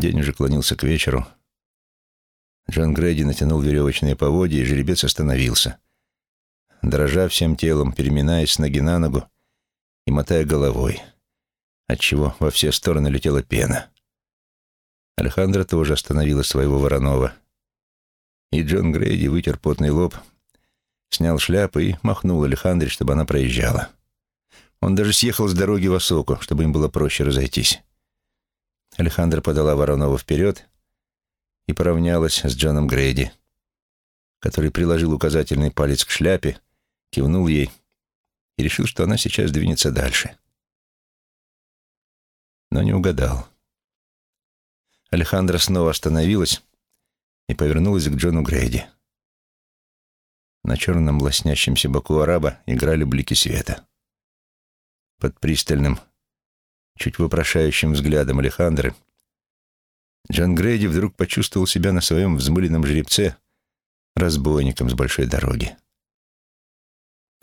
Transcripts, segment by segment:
День уже клонился к вечеру. Джон Грейди натянул веревочные поводья, и жеребец остановился, дрожа всем телом, переминаясь с ноги на ногу и мотая головой, отчего во все стороны летела пена. Алехандро тоже остановила своего Воронова. И Джон Грейди вытер потный лоб, снял шляпу и махнул Алехандре, чтобы она проезжала. Он даже съехал с дороги в Осоку, чтобы им было проще разойтись. Алехандра подала Воронова вперед и поравнялась с Джоном Грейди, который приложил указательный палец к шляпе, кивнул ей и решил, что она сейчас двинется дальше. Но не угадал. Алехандра снова остановилась и повернулась к Джону Грейди. На черном лоснящемся боку араба играли блики света. Под пристальным, чуть вопрошающим взглядом Алехандры Джон Грейди вдруг почувствовал себя на своем взмыленном жеребце разбойником с большой дороги.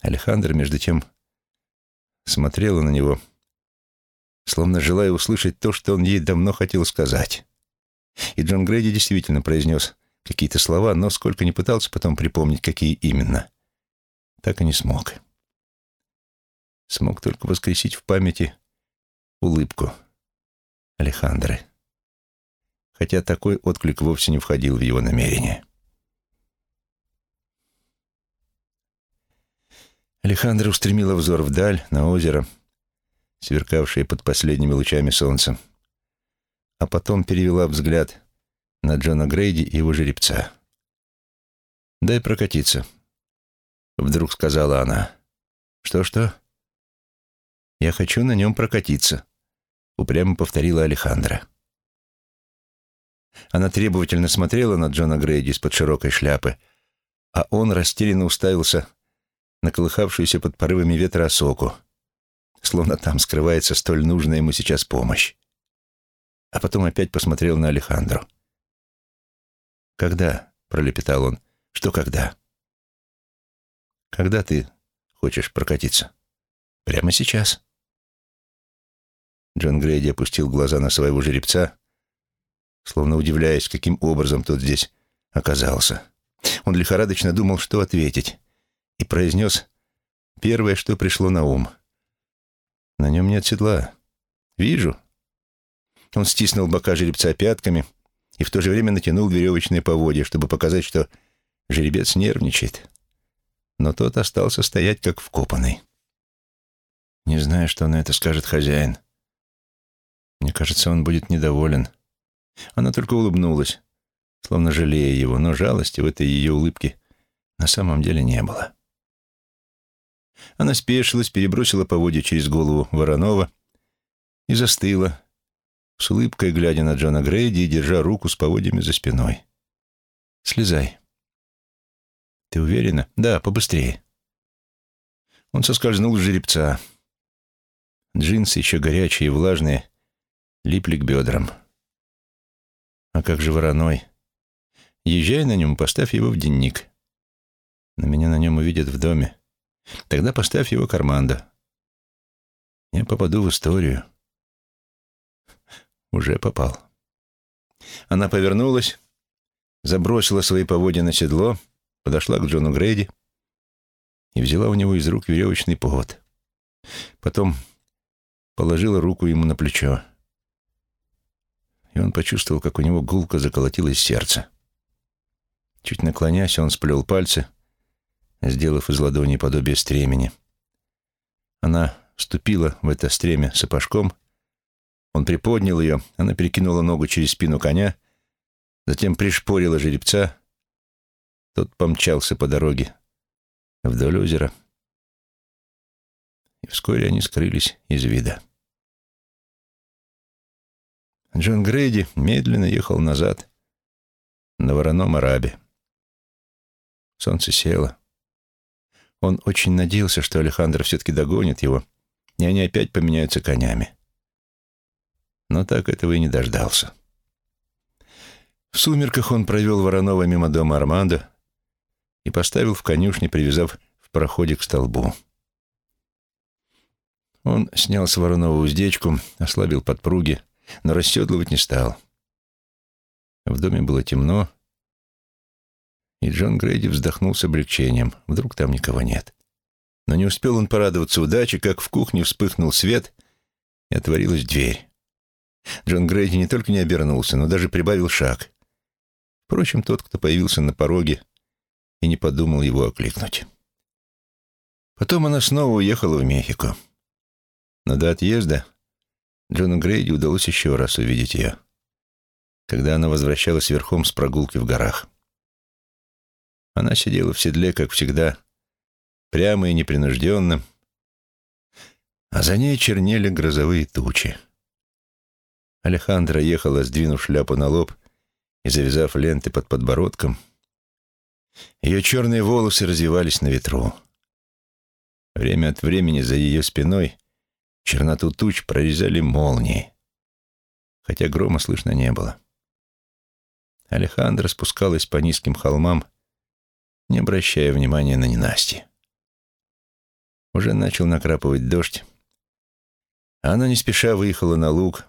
Алехандра, между тем, смотрела на него, словно желая услышать то, что он ей давно хотел сказать. И Джон Грейди действительно произнес какие-то слова, но сколько ни пытался потом припомнить, какие именно, так и не смог. Смог только воскресить в памяти улыбку Алехандры. Хотя такой отклик вовсе не входил в его намерение. Алехандра устремила взор вдаль, на озеро, сверкавшее под последними лучами солнца а потом перевела взгляд на Джона Грейди и его жеребца. «Дай прокатиться», — вдруг сказала она. «Что-что?» «Я хочу на нем прокатиться», — упрямо повторила Алехандра. Она требовательно смотрела на Джона Грейди из-под широкой шляпы, а он растерянно уставился на колыхавшуюся под порывами ветра осоку, словно там скрывается столь нужная ему сейчас помощь а потом опять посмотрел на Алехандру. «Когда?» — пролепетал он. «Что когда?» «Когда ты хочешь прокатиться?» «Прямо сейчас». Джон Грейди опустил глаза на своего жеребца, словно удивляясь, каким образом тот здесь оказался. Он лихорадочно думал, что ответить, и произнес первое, что пришло на ум. «На нем нет седла. Вижу, он стиснул бока жеребца пятками и в то же время натянул веревочные поводья, чтобы показать, что жеребец нервничает. Но тот остался стоять как вкопанный. Не знаю, что на это скажет хозяин. Мне кажется, он будет недоволен. Она только улыбнулась, словно жалея его, но жалости в этой ее улыбке на самом деле не было. Она спешилась, перебросила поводья через голову Воронова и застыла, с улыбкой глядя на Джона Грейди и держа руку с поводьями за спиной. «Слезай». «Ты уверена?» «Да, побыстрее». Он соскользнул с жеребца. Джинсы, еще горячие и влажные, липли к бедрам. «А как же вороной?» «Езжай на нем, поставь его в денник. На меня на нем увидят в доме. Тогда поставь его карманда. Я попаду в историю». Уже попал. Она повернулась, забросила свои поводья на седло, подошла к Джону Грейди и взяла у него из рук веревочный повод. Потом положила руку ему на плечо. И он почувствовал, как у него гулко заколотилось сердце. Чуть наклонясь, он сплел пальцы, сделав из ладони подобие стремени. Она вступила в это стремя сапожком — он приподнял ее, она перекинула ногу через спину коня, затем пришпорила жеребца. Тот помчался по дороге вдоль озера. И вскоре они скрылись из вида. Джон Грейди медленно ехал назад на вороном арабе. Солнце село. Он очень надеялся, что Алехандро все-таки догонит его, и они опять поменяются конями но так этого и не дождался. В сумерках он провел Воронова мимо дома Армандо и поставил в конюшне, привязав в проходе к столбу. Он снял с Воронова уздечку, ослабил подпруги, но расседлывать не стал. В доме было темно, и Джон Грейди вздохнул с облегчением. Вдруг там никого нет. Но не успел он порадоваться удаче, как в кухне вспыхнул свет, и отворилась дверь. Джон Грейди не только не обернулся, но даже прибавил шаг. Впрочем, тот, кто появился на пороге, и не подумал его окликнуть. Потом она снова уехала в Мехико. Но до отъезда Джону Грейди удалось еще раз увидеть ее, когда она возвращалась верхом с прогулки в горах. Она сидела в седле, как всегда, прямо и непринужденно, а за ней чернели грозовые тучи. Алехандра ехала, сдвинув шляпу на лоб и завязав ленты под подбородком. Ее черные волосы развивались на ветру. Время от времени за ее спиной черноту туч прорезали молнии, хотя грома слышно не было. Алехандра спускалась по низким холмам, не обращая внимания на ненасти. Уже начал накрапывать дождь, а она не спеша выехала на луг,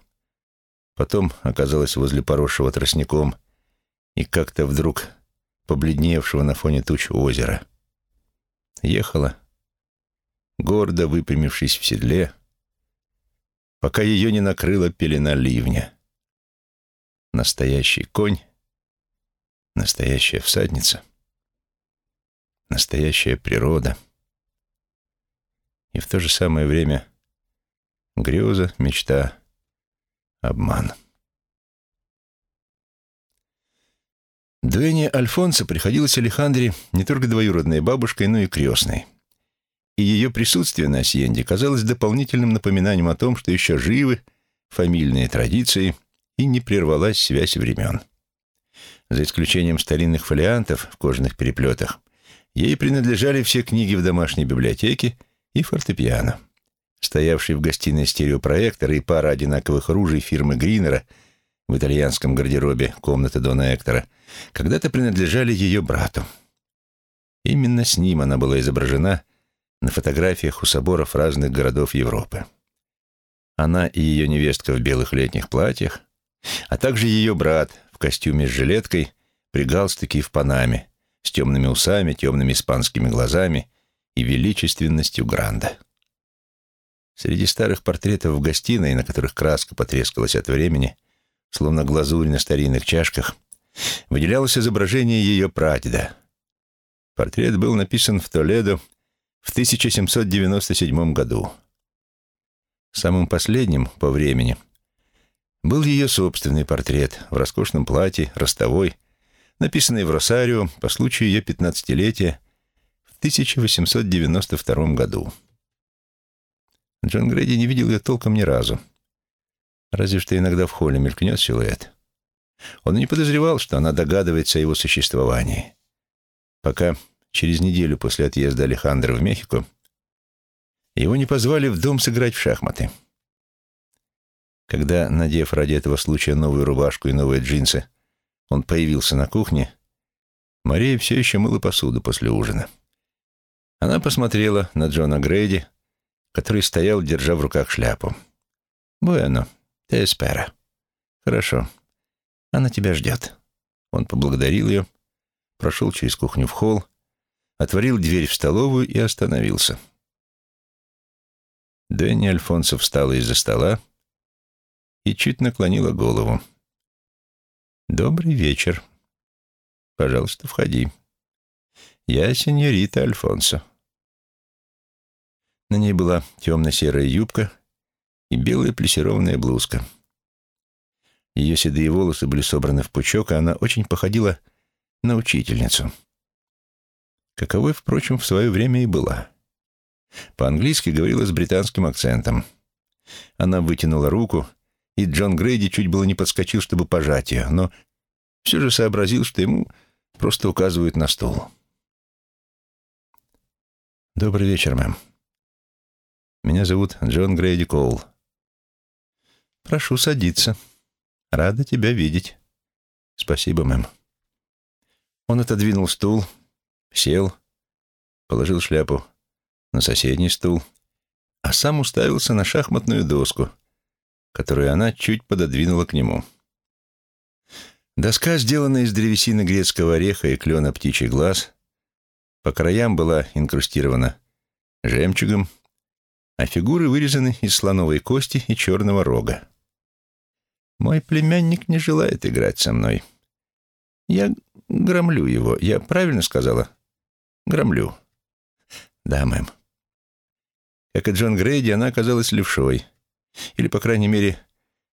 потом оказалась возле поросшего тростником и как-то вдруг побледневшего на фоне туч озера. Ехала, гордо выпрямившись в седле, пока ее не накрыла пелена ливня. Настоящий конь, настоящая всадница, настоящая природа. И в то же самое время греза, мечта, обман. Дуэне Альфонсо приходилось Алехандре не только двоюродной бабушкой, но и крестной. И ее присутствие на Асьенде казалось дополнительным напоминанием о том, что еще живы фамильные традиции и не прервалась связь времен. За исключением старинных фолиантов в кожаных переплетах, ей принадлежали все книги в домашней библиотеке и фортепиано. Стоявший в гостиной стереопроектор и пара одинаковых ружей фирмы Гринера в итальянском гардеробе комнаты Дона Эктора когда-то принадлежали ее брату. Именно с ним она была изображена на фотографиях у соборов разных городов Европы. Она и ее невестка в белых летних платьях, а также ее брат в костюме с жилеткой, при галстуке и в панаме, с темными усами, темными испанскими глазами и величественностью Гранда. Среди старых портретов в гостиной, на которых краска потрескалась от времени, словно глазурь на старинных чашках, выделялось изображение ее прадеда. Портрет был написан в Толедо в 1797 году. Самым последним по времени был ее собственный портрет в роскошном платье, ростовой, написанный в Росарио по случаю ее пятнадцатилетия в 1892 году. Джон Грейди не видел ее толком ни разу. Разве что иногда в холле мелькнет силуэт. Он не подозревал, что она догадывается о его существовании. Пока через неделю после отъезда Алехандро в Мехико его не позвали в дом сыграть в шахматы. Когда, надев ради этого случая новую рубашку и новые джинсы, он появился на кухне, Мария все еще мыла посуду после ужина. Она посмотрела на Джона Грейди, который стоял, держа в руках шляпу. «Буэно, те эспера». «Хорошо. Она тебя ждет». Он поблагодарил ее, прошел через кухню в холл, отворил дверь в столовую и остановился. Дэнни Альфонсо встала из-за стола и чуть наклонила голову. «Добрый вечер. Пожалуйста, входи. Я сеньорита Альфонсо». На ней была темно-серая юбка и белая плессированная блузка. Ее седые волосы были собраны в пучок, и она очень походила на учительницу. Каковой, впрочем, в свое время и была. По-английски говорила с британским акцентом. Она вытянула руку, и Джон Грейди чуть было не подскочил, чтобы пожать ее, но все же сообразил, что ему просто указывают на стол. «Добрый вечер, мэм», меня зовут Джон Грейди Коул. Прошу садиться. Рада тебя видеть. Спасибо, мэм. Он отодвинул стул, сел, положил шляпу на соседний стул, а сам уставился на шахматную доску, которую она чуть пододвинула к нему. Доска, сделанная из древесины грецкого ореха и клена птичий глаз, по краям была инкрустирована жемчугом, а фигуры вырезаны из слоновой кости и черного рога. Мой племянник не желает играть со мной. Я громлю его. Я правильно сказала? Громлю. Да, мэм. Как и Джон Грейди, она оказалась левшой. Или, по крайней мере,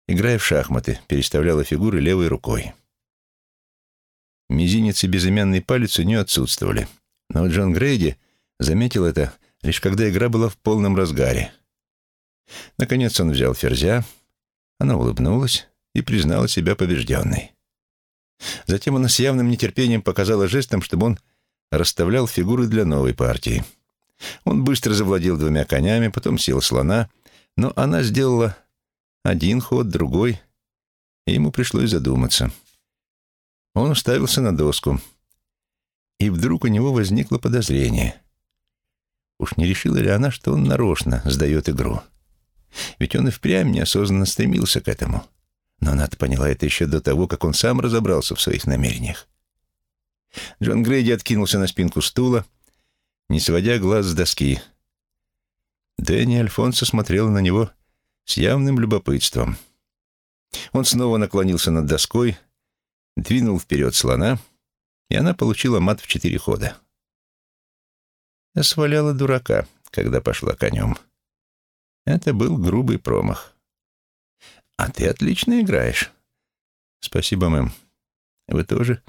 играя в шахматы, переставляла фигуры левой рукой. Мизинец и безымянный палец у нее отсутствовали. Но Джон Грейди заметил это, лишь когда игра была в полном разгаре. Наконец он взял ферзя, она улыбнулась и признала себя побежденной. Затем она с явным нетерпением показала жестом, чтобы он расставлял фигуры для новой партии. Он быстро завладел двумя конями, потом сел слона, но она сделала один ход, другой, и ему пришлось задуматься. Он уставился на доску, и вдруг у него возникло подозрение. Уж не решила ли она, что он нарочно сдает игру? Ведь он и впрямь неосознанно стремился к этому. Но она-то поняла это еще до того, как он сам разобрался в своих намерениях. Джон Грейди откинулся на спинку стула, не сводя глаз с доски. Дэнни Альфонсо смотрела на него с явным любопытством. Он снова наклонился над доской, двинул вперед слона, и она получила мат в четыре хода. Я дурака, когда пошла конем. Это был грубый промах. «А ты отлично играешь». «Спасибо, мэм. Вы тоже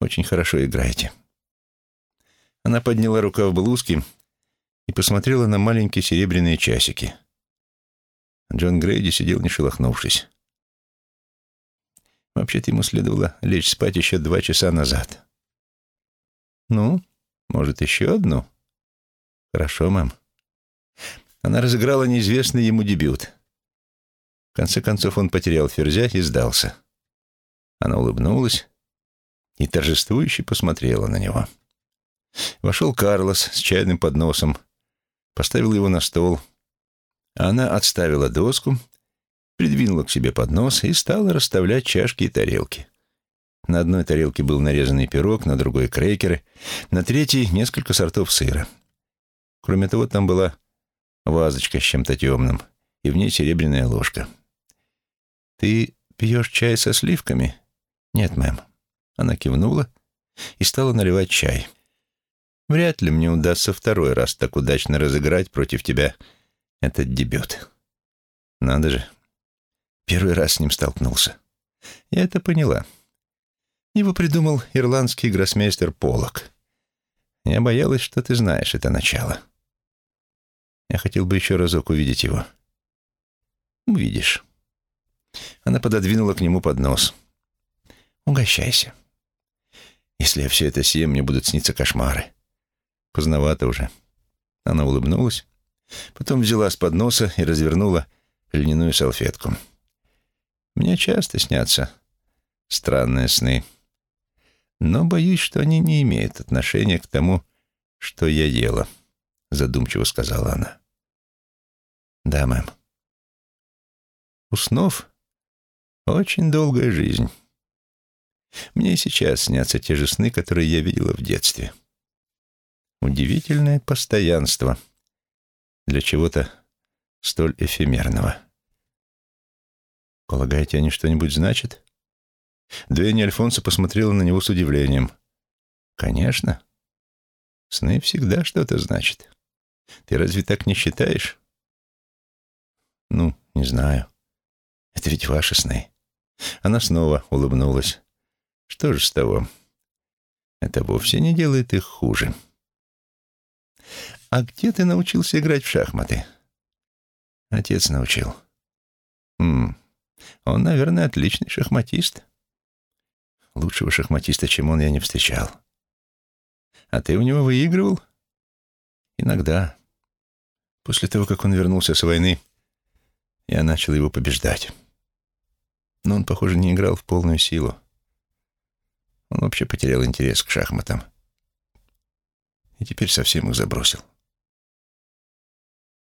очень хорошо играете». Она подняла рукав блузки и посмотрела на маленькие серебряные часики. Джон Грейди сидел, не шелохнувшись. Вообще-то ему следовало лечь спать еще два часа назад. «Ну, может, еще одну?» «Хорошо, мэм». Она разыграла неизвестный ему дебют. В конце концов он потерял ферзя и сдался. Она улыбнулась и торжествующе посмотрела на него. Вошел Карлос с чайным подносом, поставил его на стол, она отставила доску, придвинула к себе поднос и стала расставлять чашки и тарелки. На одной тарелке был нарезанный пирог, на другой — крекеры, на третьей — несколько сортов сыра. Кроме того, там была вазочка с чем-то темным, и в ней серебряная ложка. «Ты пьешь чай со сливками?» «Нет, мэм». Она кивнула и стала наливать чай. «Вряд ли мне удастся второй раз так удачно разыграть против тебя этот дебют. Надо же, первый раз с ним столкнулся. Я это поняла. Его придумал ирландский гроссмейстер Полок. Я боялась, что ты знаешь это начало. Я хотел бы еще разок увидеть его. Увидишь». Она пододвинула к нему поднос. «Угощайся. Если я все это съем, мне будут сниться кошмары. Поздновато уже». Она улыбнулась, потом взяла с подноса и развернула льняную салфетку. «Мне часто снятся странные сны, но боюсь, что они не имеют отношения к тому, что я ела», — задумчиво сказала она. «Да, мэм». У снов очень долгая жизнь. Мне сейчас снятся те же сны, которые я видела в детстве. Удивительное постоянство для чего-то столь эфемерного. Полагаете, они что-нибудь значат? Дуэнни Альфонсо посмотрела на него с удивлением. Конечно. Сны всегда что-то значат. Ты разве так не считаешь? Ну, не знаю. Это ведь ваши сны. Она снова улыбнулась. Что же с того? Это вовсе не делает их хуже. А где ты научился играть в шахматы? Отец научил. М он, наверное, отличный шахматист. Лучшего шахматиста, чем он, я не встречал. А ты у него выигрывал? Иногда. После того, как он вернулся с войны, я начал его побеждать. Но он, похоже, не играл в полную силу. Он вообще потерял интерес к шахматам. И теперь совсем их забросил.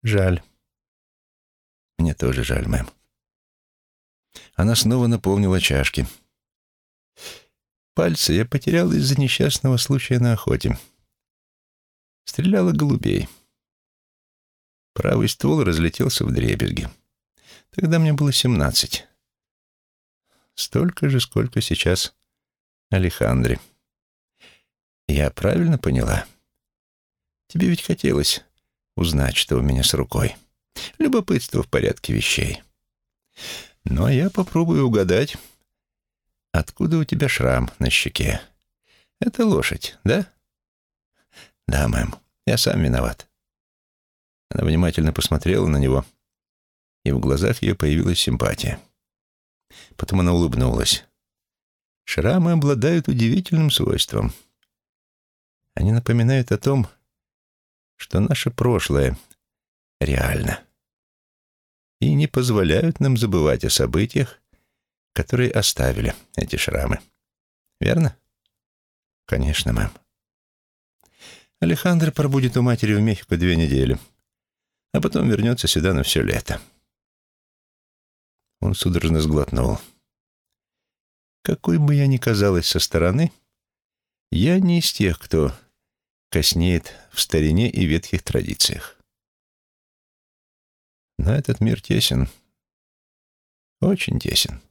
Жаль. Мне тоже жаль, мэм. Она снова наполнила чашки. Пальцы я потерял из-за несчастного случая на охоте. Стреляла голубей. Правый ствол разлетелся в дребезги. Тогда мне было семнадцать. Столько же, сколько сейчас Алехандре. Я правильно поняла? Тебе ведь хотелось узнать, что у меня с рукой. Любопытство в порядке вещей. Но я попробую угадать, откуда у тебя шрам на щеке. Это лошадь, да? Да, мэм, я сам виноват. Она внимательно посмотрела на него, и в глазах ее появилась симпатия. Потом она улыбнулась. Шрамы обладают удивительным свойством. Они напоминают о том, что наше прошлое реально и не позволяют нам забывать о событиях, которые оставили эти шрамы. Верно? Конечно, мэм. Алехандро пробудет у матери в Мехико две недели, а потом вернется сюда на все лето. Он судорожно сглотнул. Какой бы я ни казалась со стороны, я не из тех, кто коснеет в старине и ветхих традициях. Но этот мир тесен, очень тесен.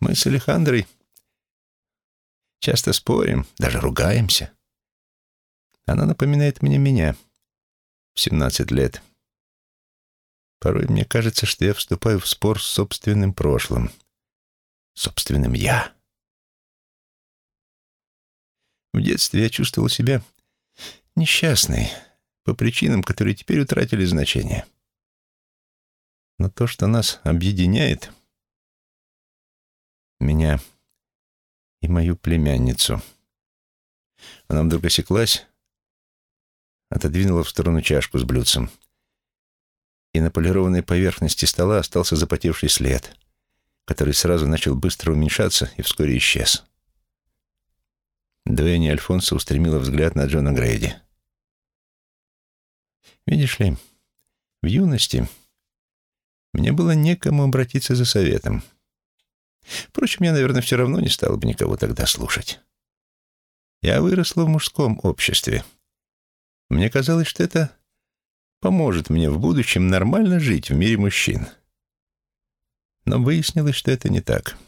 Мы с Алехандрой часто спорим, даже ругаемся. Она напоминает мне меня в 17 лет. Порой мне кажется, что я вступаю в спор с собственным прошлым, собственным «я». В детстве я чувствовал себя несчастной по причинам, которые теперь утратили значение. Но то, что нас объединяет, меня и мою племянницу. Она вдруг осеклась, отодвинула в сторону чашку с блюдцем. И на полированной поверхности стола остался запотевший след, который сразу начал быстро уменьшаться и вскоре исчез. Дуэни Альфонсо устремила взгляд на Джона Грейди. «Видишь ли, в юности мне было некому обратиться за советом. Впрочем, я, наверное, все равно не стал бы никого тогда слушать. Я выросла в мужском обществе. Мне казалось, что это поможет мне в будущем нормально жить в мире мужчин. Но выяснилось, что это не так.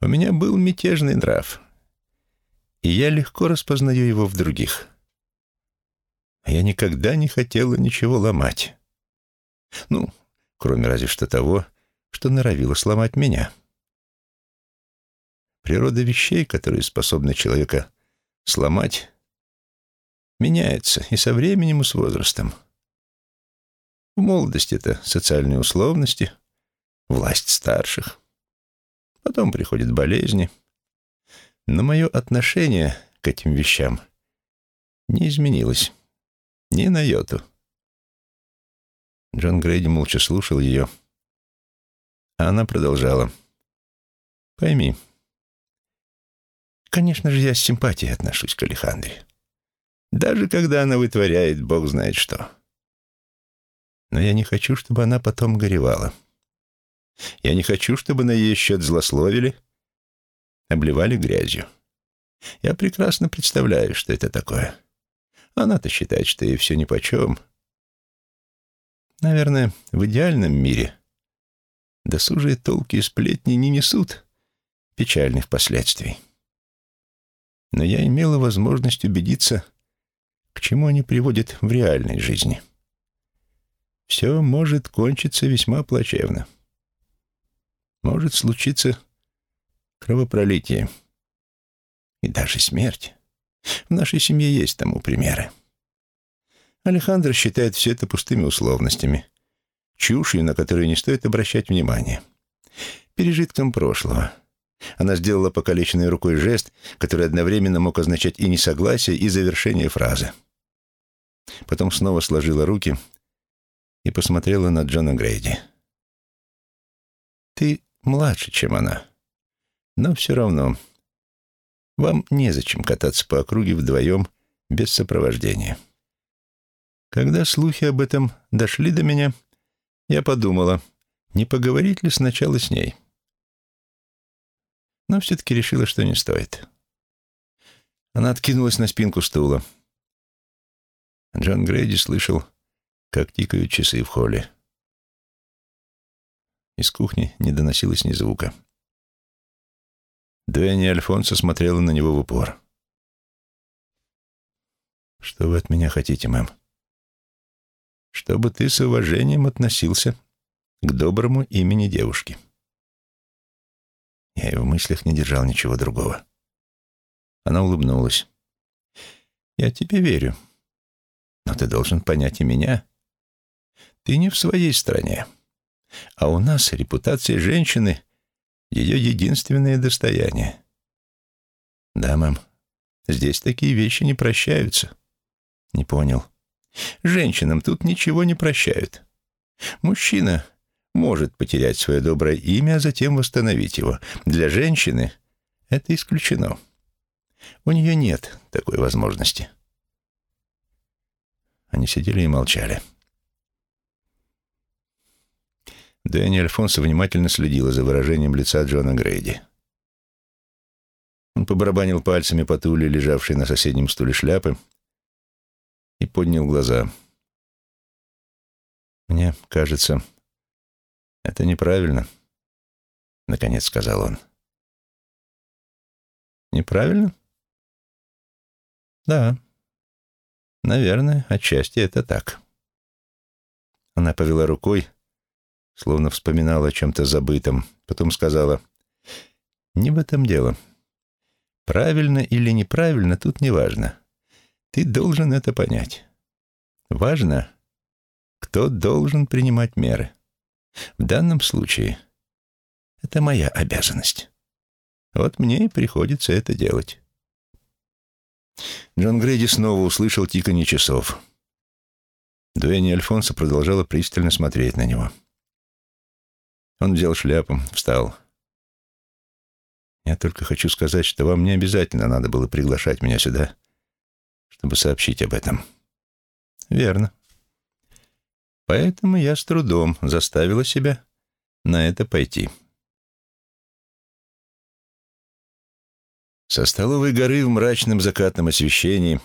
У меня был мятежный нрав, и я легко распознаю его в других. А я никогда не хотела ничего ломать. Ну, кроме разве что того, что норовило сломать меня. Природа вещей, которые способны человека сломать, меняется и со временем, и с возрастом. В молодости это социальные условности, власть старших. Потом приходят болезни. Но мое отношение к этим вещам не изменилось. Ни на йоту. Джон Грейди молча слушал ее, а она продолжала. «Пойми, конечно же, я с симпатией отношусь к Алехандре. Даже когда она вытворяет, бог знает что. Но я не хочу, чтобы она потом горевала. Я не хочу, чтобы на ее счет злословили, обливали грязью. Я прекрасно представляю, что это такое. Она-то считает, что ей все нипочем. Наверное, в идеальном мире досужие толки и сплетни не несут печальных последствий. Но я имела возможность убедиться, к чему они приводят в реальной жизни. Все может кончиться весьма плачевно. Может случиться кровопролитие и даже смерть. В нашей семье есть тому примеры. Алехандро считает все это пустыми условностями, чушью, на которую не стоит обращать внимания, пережитком прошлого. Она сделала покалеченной рукой жест, который одновременно мог означать и несогласие, и завершение фразы. Потом снова сложила руки и посмотрела на Джона Грейди. «Ты младше, чем она, но все равно вам незачем кататься по округе вдвоем без сопровождения». Когда слухи об этом дошли до меня, я подумала, не поговорить ли сначала с ней. но все-таки решила, что не стоит. Она откинулась на спинку стула. Джон Грейди слышал, как тикают часы в холле. Из кухни не доносилось ни звука. Дэнни Альфонсо смотрела на него в упор. «Что вы от меня хотите, мэм?» «Чтобы ты с уважением относился к доброму имени девушки». Я и в мыслях не держал ничего другого. Она улыбнулась. «Я тебе верю. Но ты должен понять и меня. Ты не в своей стране. А у нас репутация женщины — ее единственное достояние. Да, мэм, здесь такие вещи не прощаются. Не понял. Женщинам тут ничего не прощают. Мужчина может потерять свое доброе имя, а затем восстановить его. Для женщины это исключено. У нее нет такой возможности. Они сидели и молчали. Дэнни Альфонсо внимательно следила за выражением лица Джона Грейди. Он побарабанил пальцами по туле, лежавшей на соседнем стуле шляпы, и поднял глаза. «Мне кажется, это неправильно», — наконец сказал он. «Неправильно?» «Да, наверное, отчасти это так». Она повела рукой, словно вспоминала о чем-то забытом. Потом сказала, «Не в этом дело. Правильно или неправильно, тут не важно. Ты должен это понять. Важно, кто должен принимать меры. В данном случае это моя обязанность. Вот мне и приходится это делать». Джон Грейди снова услышал тиканье часов. Дуэнни Альфонсо продолжала пристально смотреть на него. Он взял шляпу, встал. «Я только хочу сказать, что вам не обязательно надо было приглашать меня сюда, чтобы сообщить об этом». «Верно. Поэтому я с трудом заставила себя на это пойти». Со столовой горы в мрачном закатном освещении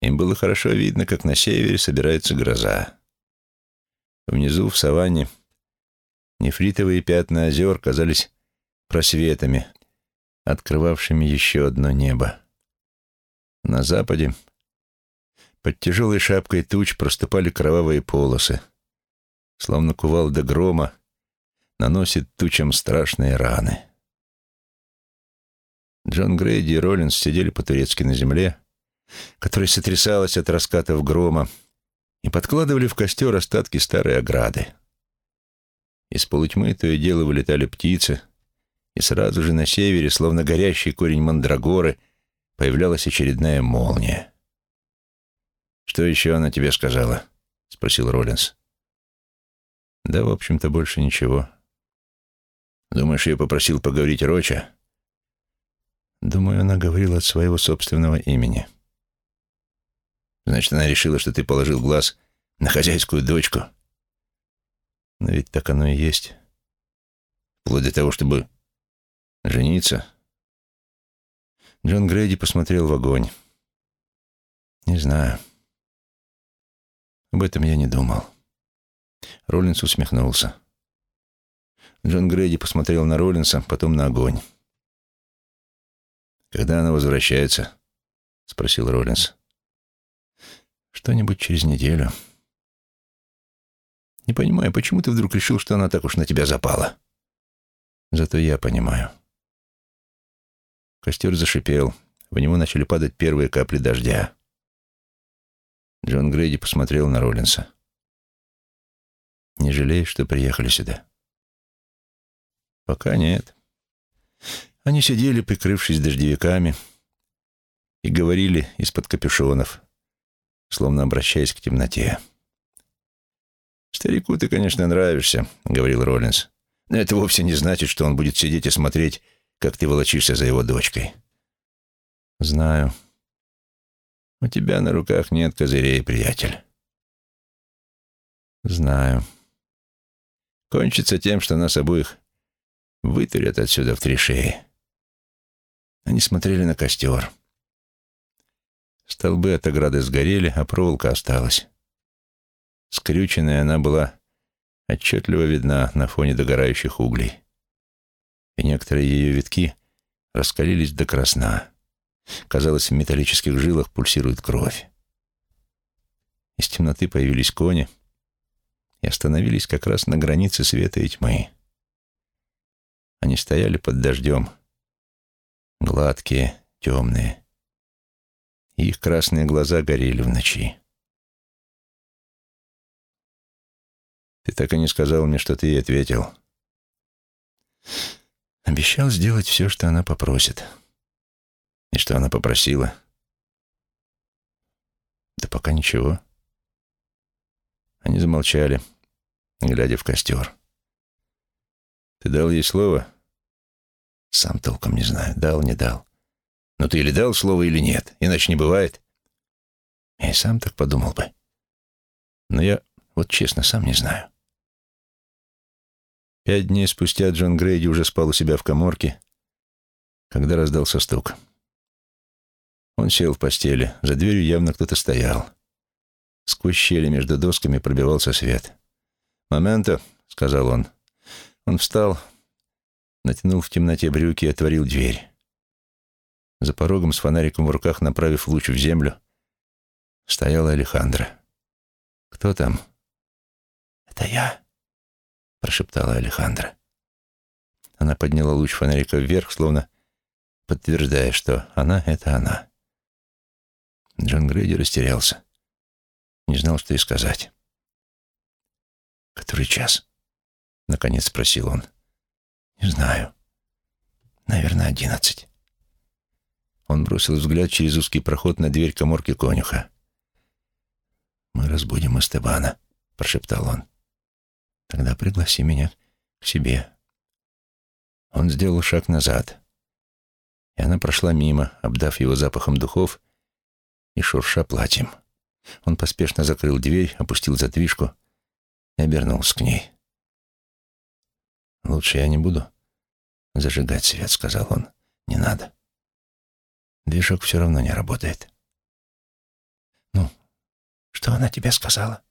им было хорошо видно, как на севере собирается гроза. Внизу, в саванне, Нефритовые пятна озер казались просветами, открывавшими еще одно небо. На западе под тяжелой шапкой туч проступали кровавые полосы, словно кувалда грома наносит тучам страшные раны. Джон Грейди и Роллинс сидели по-турецки на земле, которая сотрясалась от раскатов грома, и подкладывали в костер остатки старой ограды. Из полутьмы то и дело вылетали птицы, и сразу же на севере, словно горящий корень мандрагоры, появлялась очередная молния. «Что еще она тебе сказала?» — спросил Роллинс. «Да, в общем-то, больше ничего». «Думаешь, я попросил поговорить Роча?» «Думаю, она говорила от своего собственного имени». «Значит, она решила, что ты положил глаз на хозяйскую дочку?» Но ведь так оно и есть. Вплоть до того, чтобы жениться. Джон Грейди посмотрел в огонь. Не знаю. Об этом я не думал. Роллинс усмехнулся. Джон Грейди посмотрел на Роллинса, потом на огонь. «Когда она возвращается?» — спросил Роллинс. «Что-нибудь через неделю». Не понимаю, почему ты вдруг решил, что она так уж на тебя запала? Зато я понимаю. Костер зашипел. В него начали падать первые капли дождя. Джон Грейди посмотрел на Роллинса. «Не жалеешь, что приехали сюда?» «Пока нет». Они сидели, прикрывшись дождевиками, и говорили из-под капюшонов, словно обращаясь к темноте. «Старику ты, конечно, нравишься», — говорил Роллинс. «Но это вовсе не значит, что он будет сидеть и смотреть, как ты волочишься за его дочкой». «Знаю. У тебя на руках нет козырей, приятель». «Знаю. Кончится тем, что нас обоих вытурят отсюда в три шеи. Они смотрели на костер. Столбы от ограды сгорели, а проволока осталась. Скрюченная она была отчетливо видна на фоне догорающих углей. И некоторые ее витки раскалились до красна. Казалось, в металлических жилах пульсирует кровь. Из темноты появились кони и остановились как раз на границе света и тьмы. Они стояли под дождем, гладкие, темные, и их красные глаза горели в ночи. Ты так и не сказал мне, что ты ей ответил. Обещал сделать все, что она попросит. И что она попросила? Да пока ничего. Они замолчали, глядя в костер. Ты дал ей слово? Сам толком не знаю, дал, не дал. Но ты или дал слово, или нет, иначе не бывает. Я и сам так подумал бы. Но я, вот честно, сам не знаю. Пять дней спустя Джон Грейди уже спал у себя в коморке, когда раздался стук. Он сел в постели, за дверью явно кто-то стоял. Сквозь щели между досками пробивался свет. «Момента», — сказал он. Он встал, натянул в темноте брюки и отворил дверь. За порогом с фонариком в руках, направив луч в землю, стояла Алехандра. «Кто там?» «Это я», прошептала Алехандра. Она подняла луч фонарика вверх, словно подтверждая, что она — это она. Джон Грейди растерялся. Не знал, что и сказать. «Который час?» — наконец спросил он. «Не знаю. Наверное, одиннадцать». Он бросил взгляд через узкий проход на дверь коморки конюха. «Мы разбудим Эстебана», — прошептал он. Тогда пригласи меня к себе. Он сделал шаг назад, и она прошла мимо, обдав его запахом духов и шурша платьем. Он поспешно закрыл дверь, опустил задвижку и обернулся к ней. «Лучше я не буду зажигать свет», — сказал он. «Не надо. Движок все равно не работает». «Ну, что она тебе сказала?»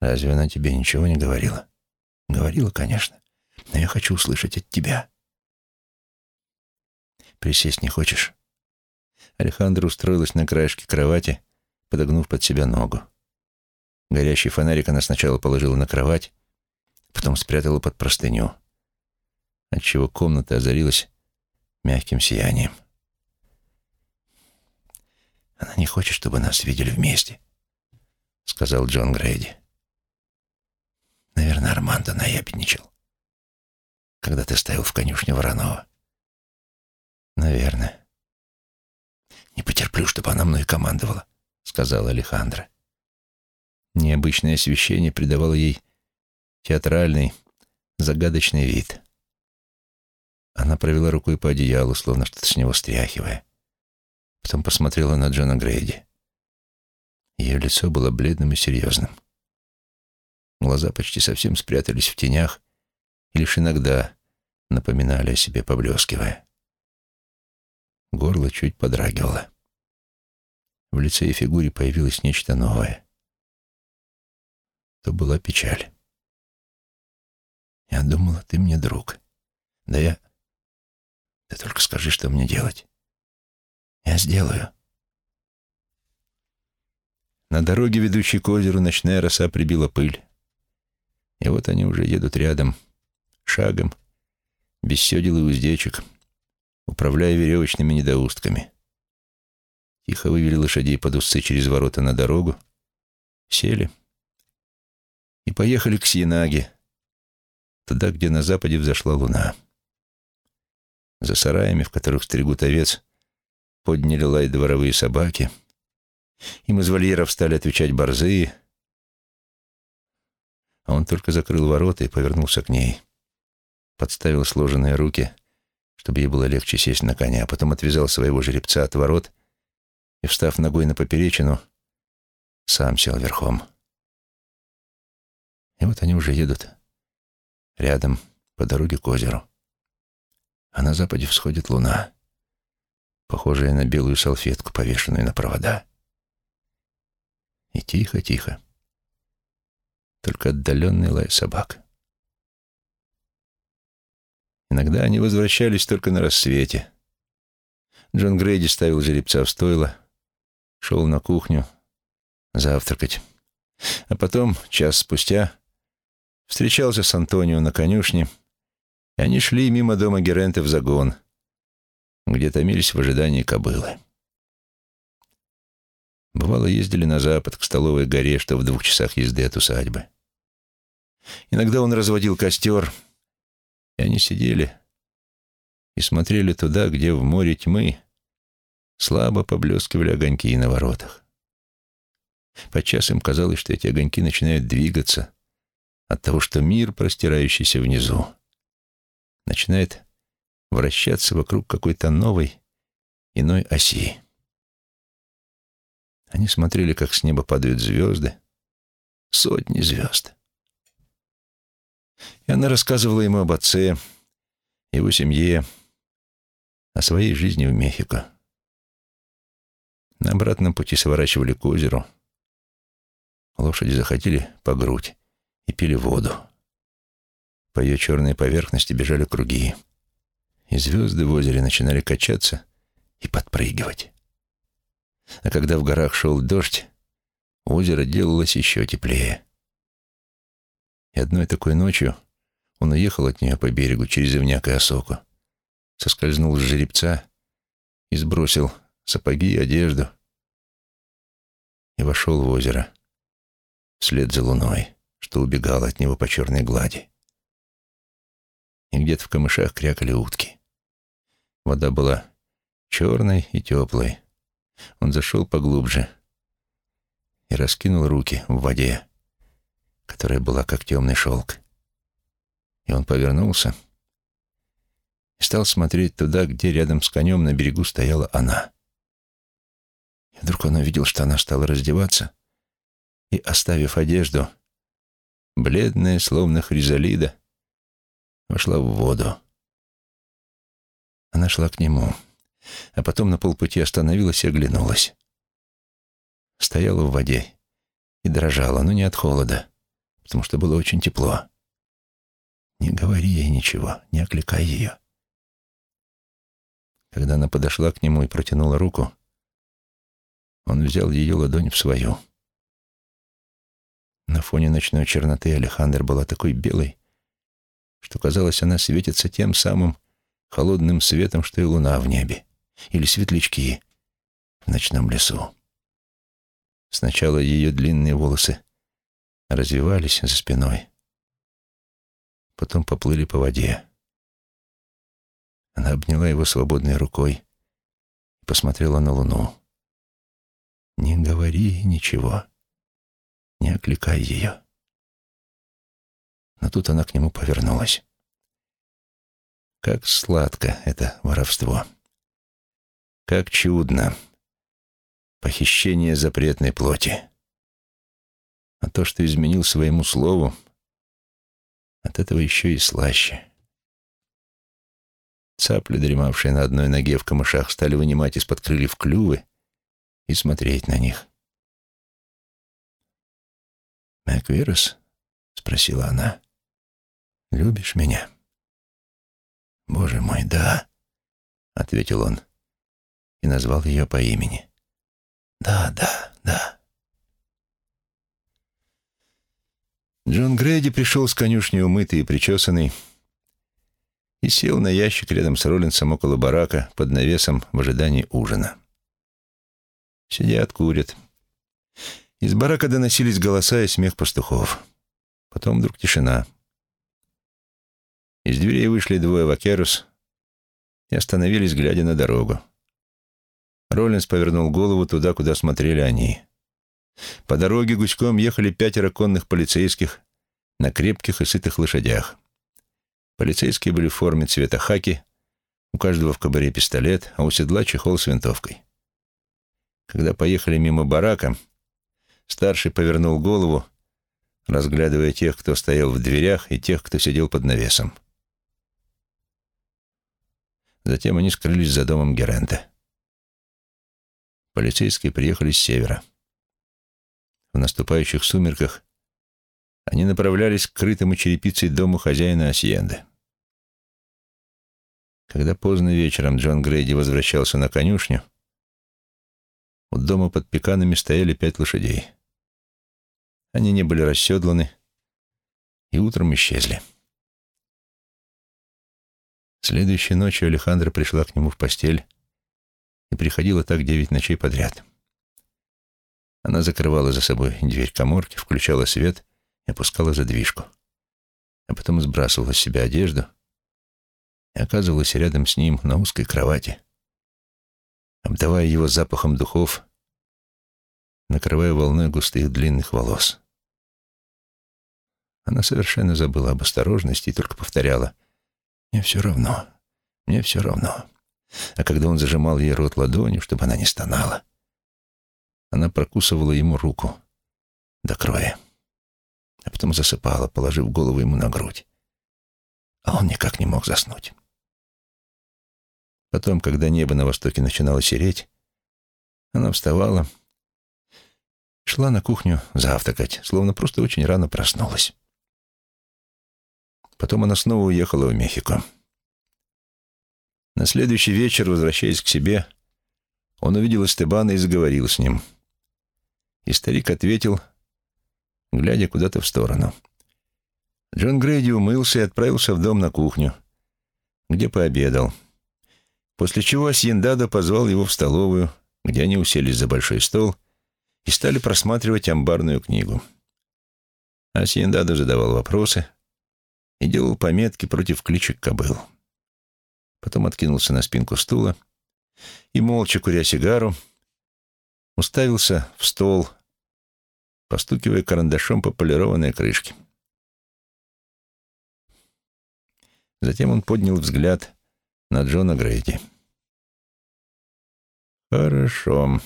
Разве она тебе ничего не говорила? Говорила, конечно. Но я хочу услышать от тебя. Присесть не хочешь? Алехандра устроилась на краешке кровати, подогнув под себя ногу. Горящий фонарик она сначала положила на кровать, потом спрятала под простыню, отчего комната озарилась мягким сиянием. «Она не хочет, чтобы нас видели вместе», — сказал Джон Грейди. Наверное, Армандо наябедничал, когда ты стоял в конюшне Воронова. Наверное. Не потерплю, чтобы она мной командовала, сказала Алехандра. Необычное освещение придавало ей театральный, загадочный вид. Она провела рукой по одеялу, словно что-то с него стряхивая. Потом посмотрела на Джона Грейди. Ее лицо было бледным и серьезным. Глаза почти совсем спрятались в тенях и лишь иногда напоминали о себе, поблескивая. Горло чуть подрагивало. В лице и фигуре появилось нечто новое. То была печаль. Я думала, ты мне друг. Да я... Ты только скажи, что мне делать. Я сделаю. На дороге, ведущей к озеру, ночная роса прибила пыль. И вот они уже едут рядом, шагом, без седел и уздечек, управляя веревочными недоустками. Тихо вывели лошадей под усы через ворота на дорогу, сели и поехали к Сиенаге, туда, где на западе взошла луна. За сараями, в которых стригут овец, подняли лай дворовые собаки. Им из вольеров стали отвечать борзые — а он только закрыл ворота и повернулся к ней. Подставил сложенные руки, чтобы ей было легче сесть на коня, а потом отвязал своего жеребца от ворот и, встав ногой на поперечину, сам сел верхом. И вот они уже едут рядом, по дороге к озеру. а на западе всходит луна, похожая на белую салфетку, повешенную на провода. И тихо-тихо, только отдаленный лай собак. Иногда они возвращались только на рассвете. Джон Грейди ставил жеребца в стойло, шел на кухню завтракать. А потом, час спустя, встречался с Антонио на конюшне, и они шли мимо дома Геренте в загон, где томились в ожидании кобылы. Бывало, ездили на запад, к столовой горе, что в двух часах езды от усадьбы. Иногда он разводил костер, и они сидели и смотрели туда, где в море тьмы слабо поблескивали огоньки на воротах. Подчас им казалось, что эти огоньки начинают двигаться от того, что мир, простирающийся внизу, начинает вращаться вокруг какой-то новой, иной оси. Они смотрели, как с неба падают звезды, сотни звезд. И она рассказывала ему об отце, его семье, о своей жизни в Мехико. На обратном пути сворачивали к озеру. Лошади заходили по грудь и пили воду. По ее черной поверхности бежали круги. И звезды в озере начинали качаться и подпрыгивать. А когда в горах шел дождь, озеро делалось еще теплее. И одной такой ночью он уехал от нее по берегу через Ивняк и Осоку, соскользнул с жеребца и сбросил сапоги и одежду и вошел в озеро вслед за луной, что убегала от него по черной глади. И где-то в камышах крякали утки. Вода была черной и теплой. Он зашел поглубже и раскинул руки в воде, которая была как темный шелк. И он повернулся и стал смотреть туда, где рядом с конем на берегу стояла она. И вдруг он увидел, что она стала раздеваться, и, оставив одежду, бледная, словно хризалида, вошла в воду. Она шла к нему, а потом на полпути остановилась и оглянулась. Стояла в воде и дрожала, но не от холода, потому что было очень тепло. Не говори ей ничего, не окликай ее. Когда она подошла к нему и протянула руку, он взял ее ладонь в свою. На фоне ночной черноты Алехандр была такой белой, что, казалось, она светится тем самым холодным светом, что и луна в небе, или светлячки в ночном лесу. Сначала ее длинные волосы развивались за спиной, потом поплыли по воде. Она обняла его свободной рукой и посмотрела на луну. «Не говори ничего, не окликай ее». Но тут она к нему повернулась. Как сладко это воровство. Как чудно похищение запретной плоти. То, что изменил своему слову, от этого еще и слаще. Цапли, дремавшие на одной ноге в камышах, стали вынимать из-под крыльев клювы и смотреть на них. «Маквирус?» — спросила она. «Любишь меня?» «Боже мой, да», — ответил он и назвал ее по имени. «Да, да, да». Джон Грейди пришел с конюшни умытый и причесанный и сел на ящик рядом с Роллинсом около барака под навесом в ожидании ужина. Сидят, курят. Из барака доносились голоса и смех пастухов. Потом вдруг тишина. Из дверей вышли двое вакерус и остановились, глядя на дорогу. Роллинс повернул голову туда, куда смотрели они. По дороге гуськом ехали пятеро конных полицейских на крепких и сытых лошадях. Полицейские были в форме цвета хаки, у каждого в кобуре пистолет, а у седла чехол с винтовкой. Когда поехали мимо барака, старший повернул голову, разглядывая тех, кто стоял в дверях, и тех, кто сидел под навесом. Затем они скрылись за домом Герента. Полицейские приехали с севера. В наступающих сумерках они направлялись к крытому черепицей дому хозяина Асьенды. Когда поздно вечером Джон Грейди возвращался на конюшню, у дома под пеканами стояли пять лошадей. Они не были расседланы и утром исчезли. Следующей ночью Алехандра пришла к нему в постель и приходила так девять ночей подряд. Она закрывала за собой дверь коморки, включала свет и опускала задвижку, а потом сбрасывала с себя одежду и оказывалась рядом с ним на узкой кровати, обдавая его запахом духов, накрывая волной густых длинных волос. Она совершенно забыла об осторожности и только повторяла «Мне все равно, мне все равно». А когда он зажимал ей рот ладонью, чтобы она не стонала, она прокусывала ему руку до крови, а потом засыпала, положив голову ему на грудь. А он никак не мог заснуть. Потом, когда небо на востоке начинало сереть, она вставала, шла на кухню завтракать, словно просто очень рано проснулась. Потом она снова уехала в Мехико. На следующий вечер, возвращаясь к себе, он увидел Эстебана и заговорил с ним. И старик ответил, глядя куда-то в сторону. Джон Грейди умылся и отправился в дом на кухню, где пообедал. После чего Асьендадо позвал его в столовую, где они уселись за большой стол и стали просматривать амбарную книгу. Асьендадо задавал вопросы и делал пометки против кличек кобыл. Потом откинулся на спинку стула и, молча куря сигару, уставился в стол, постукивая карандашом по полированной крышке. Затем он поднял взгляд на Джона Грейди. «Хорошо.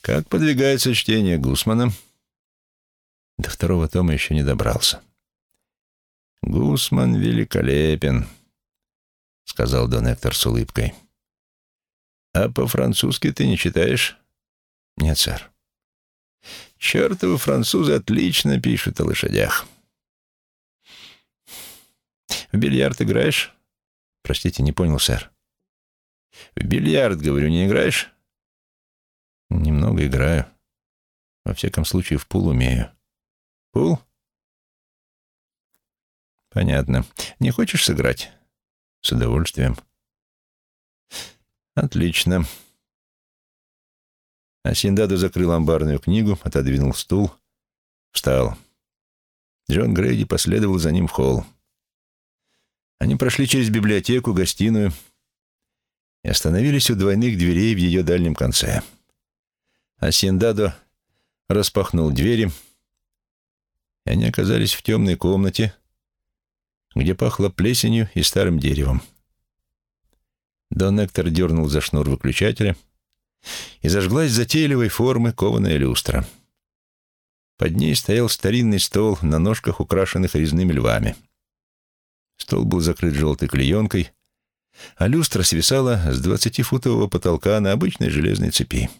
Как подвигается чтение Гусмана?» До второго тома еще не добрался. «Гусман великолепен», — сказал Дон Эктор с улыбкой. «А по-французски ты не читаешь?» «Нет, сэр». «Чертовы французы отлично пишут о лошадях». «В бильярд играешь?» «Простите, не понял, сэр». «В бильярд, говорю, не играешь?» «Немного играю. Во всяком случае, в пул умею». «Пул?» «Понятно. Не хочешь сыграть?» «С удовольствием». «Отлично». Асиндаду закрыл амбарную книгу, отодвинул стул, встал. Джон Грейди последовал за ним в холл. Они прошли через библиотеку, гостиную и остановились у двойных дверей в ее дальнем конце. Асиндадо распахнул двери, и они оказались в темной комнате, где пахло плесенью и старым деревом. Дон Эктор дернул за шнур выключателя, и зажглась затейливой формы кованая люстра. Под ней стоял старинный стол на ножках, украшенных резными львами. Стол был закрыт желтой клеенкой, а люстра свисала с двадцатифутового потолка на обычной железной цепи.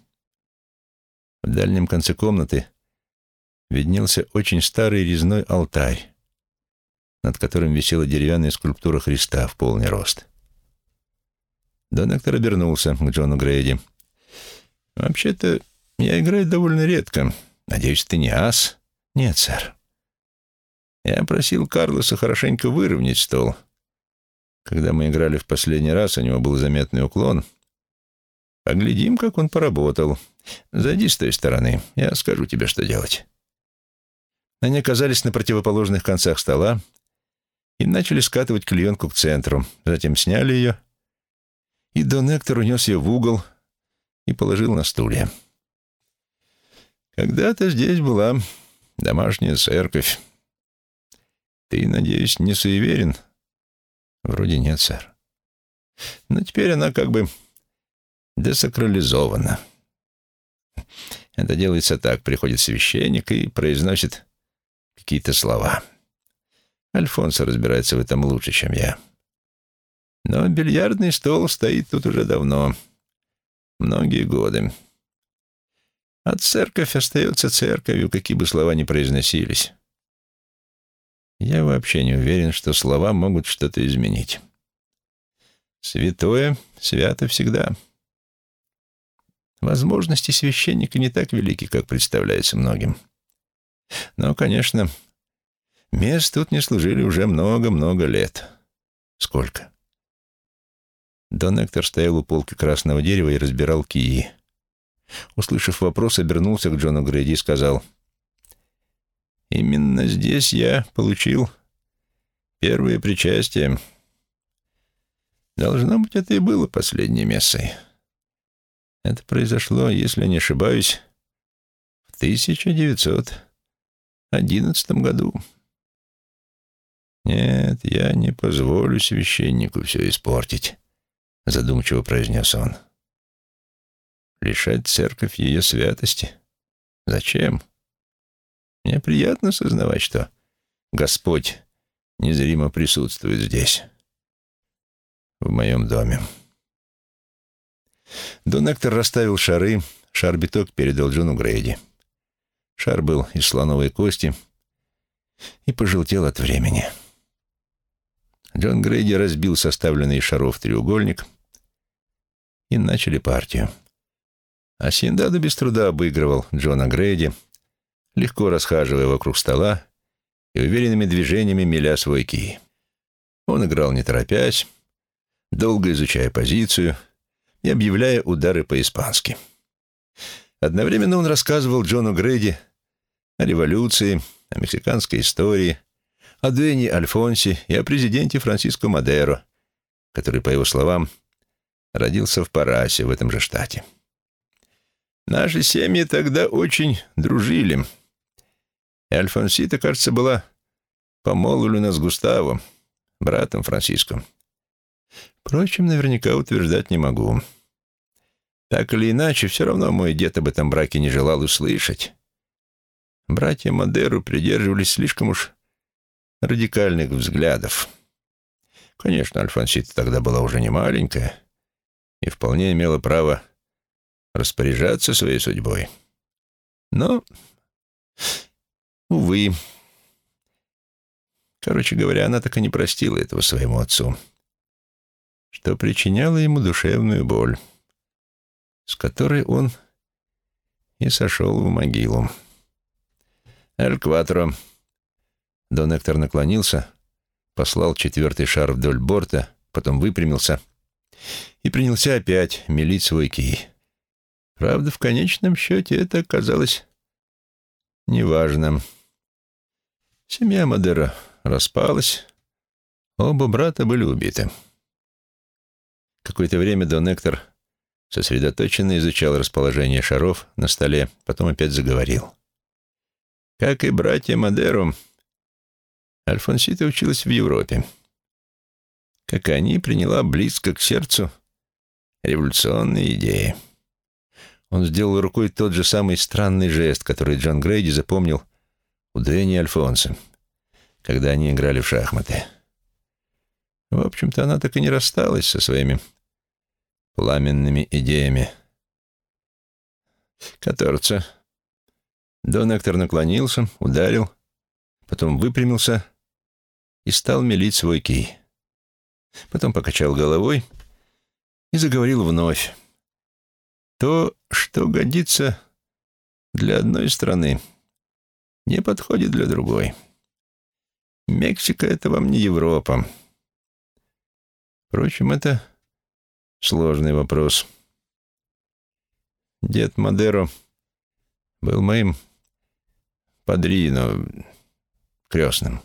В дальнем конце комнаты виднелся очень старый резной алтарь, над которым висела деревянная скульптура Христа в полный рост. Донектор обернулся к Джону Грейди. «Вообще-то я играю довольно редко. Надеюсь, ты не ас?» «Нет, сэр». Я просил Карлоса хорошенько выровнять стол. Когда мы играли в последний раз, у него был заметный уклон. Поглядим, как он поработал. Зайди с той стороны, я скажу тебе, что делать. Они оказались на противоположных концах стола, и начали скатывать клеенку к центру. Затем сняли ее, и Дон Эктор унес ее в угол и положил на стулья. Когда-то здесь была домашняя церковь. Ты, надеюсь, не суеверен? Вроде нет, сэр. Но теперь она как бы десакрализована. Это делается так. Приходит священник и произносит какие-то слова. Альфонсо разбирается в этом лучше, чем я. Но бильярдный стол стоит тут уже давно, многие годы. А церковь остается церковью, какие бы слова ни произносились. Я вообще не уверен, что слова могут что-то изменить. Святое свято всегда. Возможности священника не так велики, как представляется многим. Но, конечно, мест тут не служили уже много-много лет. Сколько? Дон Эктор стоял у полки красного дерева и разбирал кии. Услышав вопрос, обернулся к Джону Грейди и сказал, «Именно здесь я получил первое причастие. Должно быть, это и было последней мессой. Это произошло, если не ошибаюсь, в 1911 году. Нет, я не позволю священнику все испортить» задумчиво произнес он. Лишать церковь ее святости? Зачем? Мне приятно сознавать, что Господь незримо присутствует здесь, в моем доме. Дон Эктор расставил шары, шар-биток передал Джону Грейди. Шар был из слоновой кости и пожелтел от времени. Джон Грейди разбил составленный из шаров треугольник — и начали партию. А Синдаду без труда обыгрывал Джона Грейди, легко расхаживая вокруг стола и уверенными движениями миля свой кий. Он играл не торопясь, долго изучая позицию и объявляя удары по-испански. Одновременно он рассказывал Джону Грейди о революции, о мексиканской истории, о Дуэне Альфонсе и о президенте Франциско Мадеро, который, по его словам, родился в Парасе, в этом же штате. Наши семьи тогда очень дружили. Альфонсита, кажется, была помолвлена с Густаво, братом Франциско. Впрочем, наверняка утверждать не могу. Так или иначе, все равно мой дед об этом браке не желал услышать. Братья Мадеру придерживались слишком уж радикальных взглядов. Конечно, Альфонсита тогда была уже не маленькая, и вполне имела право распоряжаться своей судьбой. Но, увы, короче говоря, она так и не простила этого своему отцу, что причиняло ему душевную боль, с которой он и сошел в могилу. «Эль Кватро». Дон Эктор наклонился, послал четвертый шар вдоль борта, потом выпрямился — и принялся опять мелить свой кий. Правда, в конечном счете это оказалось неважным. Семья Мадера распалась, оба брата были убиты. Какое-то время Дон Эктор сосредоточенно изучал расположение шаров на столе, потом опять заговорил. Как и братья Мадеру, Альфонсита училась в Европе как и они, приняла близко к сердцу революционные идеи. Он сделал рукой тот же самый странный жест, который Джон Грейди запомнил у Дэнни Альфонса, когда они играли в шахматы. В общем-то, она так и не рассталась со своими пламенными идеями. Которца. Дон Эктор наклонился, ударил, потом выпрямился и стал мелить свой кий. Потом покачал головой и заговорил вновь. То, что годится для одной страны, не подходит для другой. Мексика — это вам не Европа. Впрочем, это сложный вопрос. Дед Мадеро был моим падрино, крестным,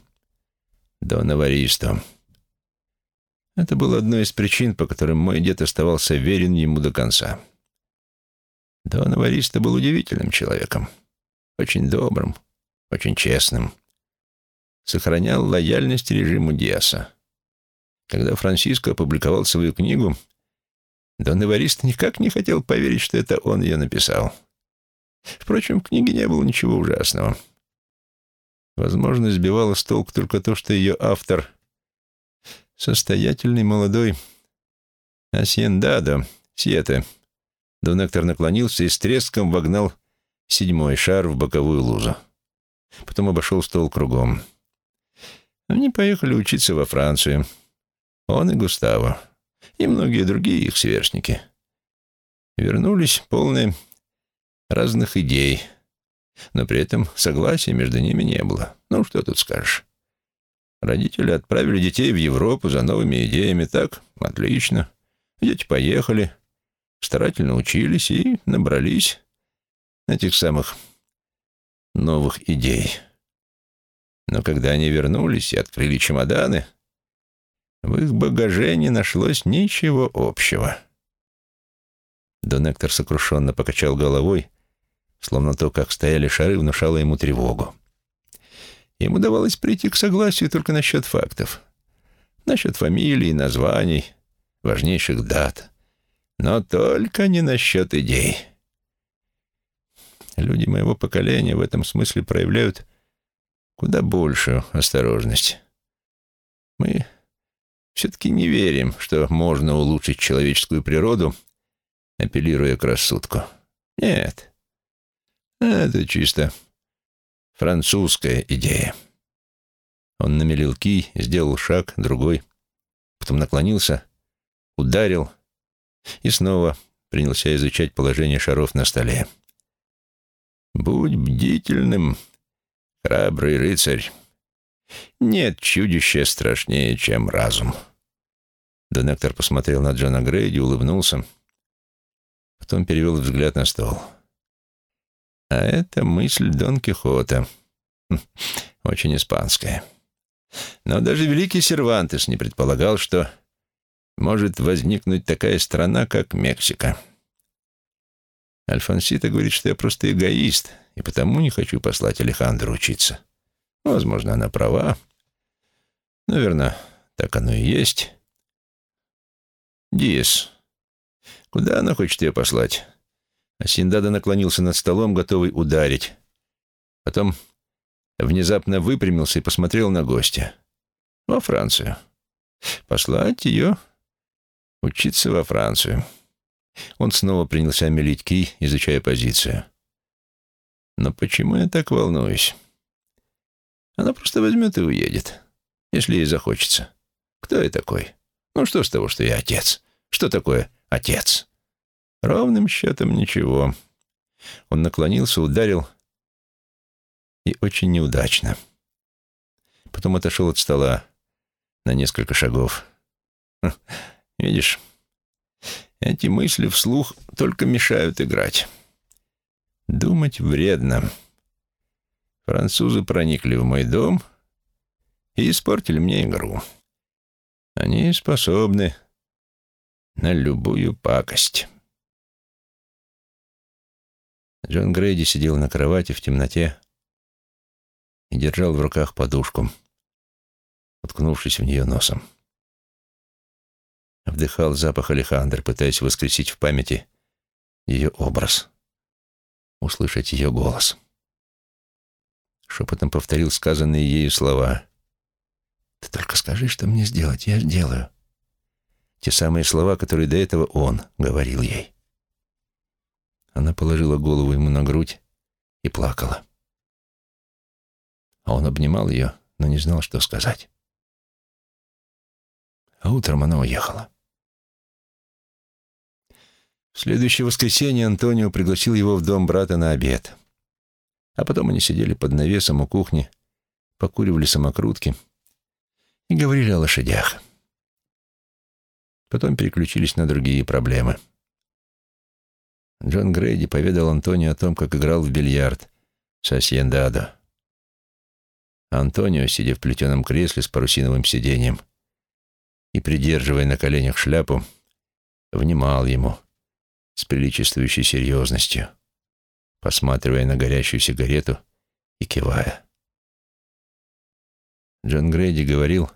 до Наваристо. Это было одной из причин, по которым мой дед оставался верен ему до конца. Дон Авариста был удивительным человеком, очень добрым, очень честным. Сохранял лояльность режиму Диаса. Когда Франциско опубликовал свою книгу, Дон Эварист никак не хотел поверить, что это он ее написал. Впрочем, в книге не было ничего ужасного. Возможно, сбивало с толку только то, что ее автор Состоятельный молодой Асьендадо, Сьете. Донектор наклонился и с треском вогнал седьмой шар в боковую лузу. Потом обошел стол кругом. Они поехали учиться во Францию. Он и Густаво. И многие другие их сверстники. Вернулись полные разных идей. Но при этом согласия между ними не было. Ну, что тут скажешь. Родители отправили детей в Европу за новыми идеями. Так, отлично. Дети поехали, старательно учились и набрались этих самых новых идей. Но когда они вернулись и открыли чемоданы, в их багаже не нашлось ничего общего. Дон Эктор сокрушенно покачал головой, словно то, как стояли шары, внушало ему тревогу. Ему давалось прийти к согласию только насчет фактов. Насчет фамилий, названий, важнейших дат. Но только не насчет идей. Люди моего поколения в этом смысле проявляют куда большую осторожность. Мы все-таки не верим, что можно улучшить человеческую природу, апеллируя к рассудку. Нет, это чисто французская идея. Он намелил кий, сделал шаг, другой, потом наклонился, ударил и снова принялся изучать положение шаров на столе. «Будь бдительным», Храбрый рыцарь. Нет чудища страшнее, чем разум. Донектор посмотрел на Джона Грейди, улыбнулся. Потом перевел взгляд на стол. А это мысль Дон Кихота. Хм, очень испанская. Но даже великий Сервантес не предполагал, что может возникнуть такая страна, как Мексика. Альфонсита говорит, что я просто эгоист, и потому не хочу послать Алехандру учиться. Возможно, она права. Наверное, так оно и есть. Диес, куда она хочет ее послать? Асиндада наклонился над столом, готовый ударить. Потом внезапно выпрямился и посмотрел на гостя. Во Францию. Послать ее учиться во Францию. Он снова принялся мелить кий, изучая позицию. Но почему я так волнуюсь? Она просто возьмет и уедет, если ей захочется. Кто я такой? Ну что с того, что я отец? Что такое отец? Ровным счетом ничего. Он наклонился, ударил и очень неудачно. Потом отошел от стола на несколько шагов. Хм, видишь, эти мысли вслух только мешают играть. Думать вредно. Французы проникли в мой дом и испортили мне игру. Они способны на любую пакость. Джон Грейди сидел на кровати в темноте и держал в руках подушку, уткнувшись в нее носом. Вдыхал запах Алехандр, пытаясь воскресить в памяти ее образ, услышать ее голос. Шепотом повторил сказанные ею слова. «Ты только скажи, что мне сделать, я сделаю». Те самые слова, которые до этого он говорил ей. Она положила голову ему на грудь и плакала. А он обнимал ее, но не знал, что сказать. А утром она уехала. В следующее воскресенье Антонио пригласил его в дом брата на обед. А потом они сидели под навесом у кухни, покуривали самокрутки и говорили о лошадях. Потом переключились на другие проблемы. Джон Грейди поведал Антонио о том, как играл в бильярд с Асьендадо. Антонио, сидя в плетеном кресле с парусиновым сиденьем и придерживая на коленях шляпу, внимал ему — с приличествующей серьезностью, посматривая на горящую сигарету и кивая. Джон Грейди говорил,